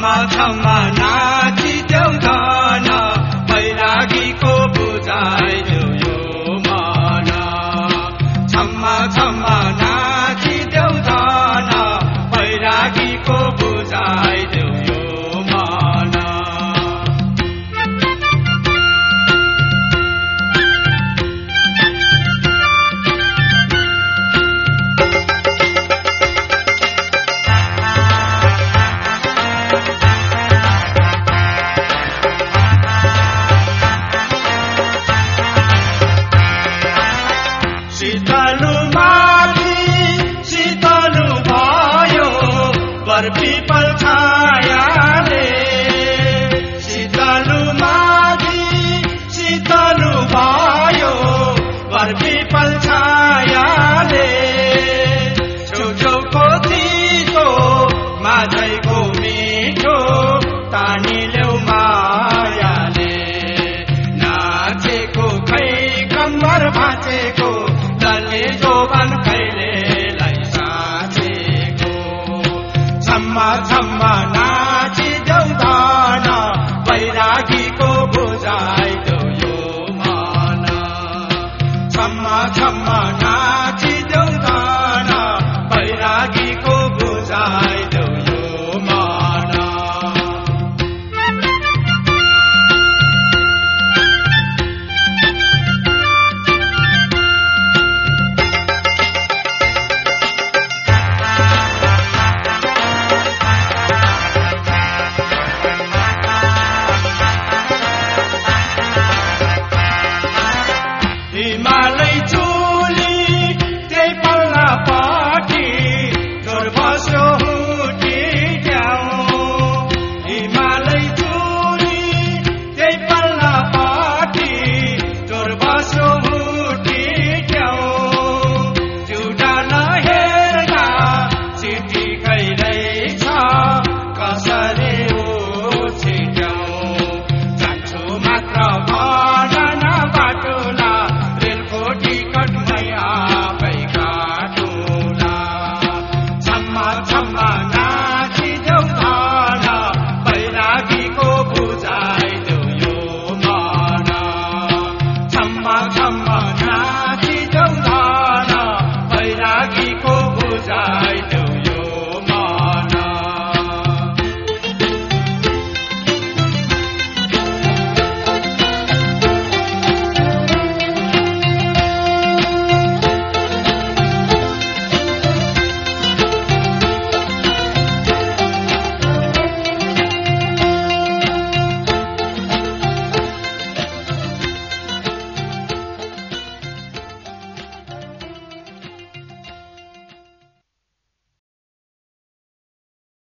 他妈！他妈！那。शीतलु माथि शीतलु भयो वर पिपल छायाले। शीतलु माथि शीतलु भयो वर पिपल छायाले। छेउछेउको माझैको मिठो तानिलेउ मायाले। नाचेको खै कम्मर भाँचेको डल्ले जोबन खैलेलाई साँचेको छम्मा छम्मा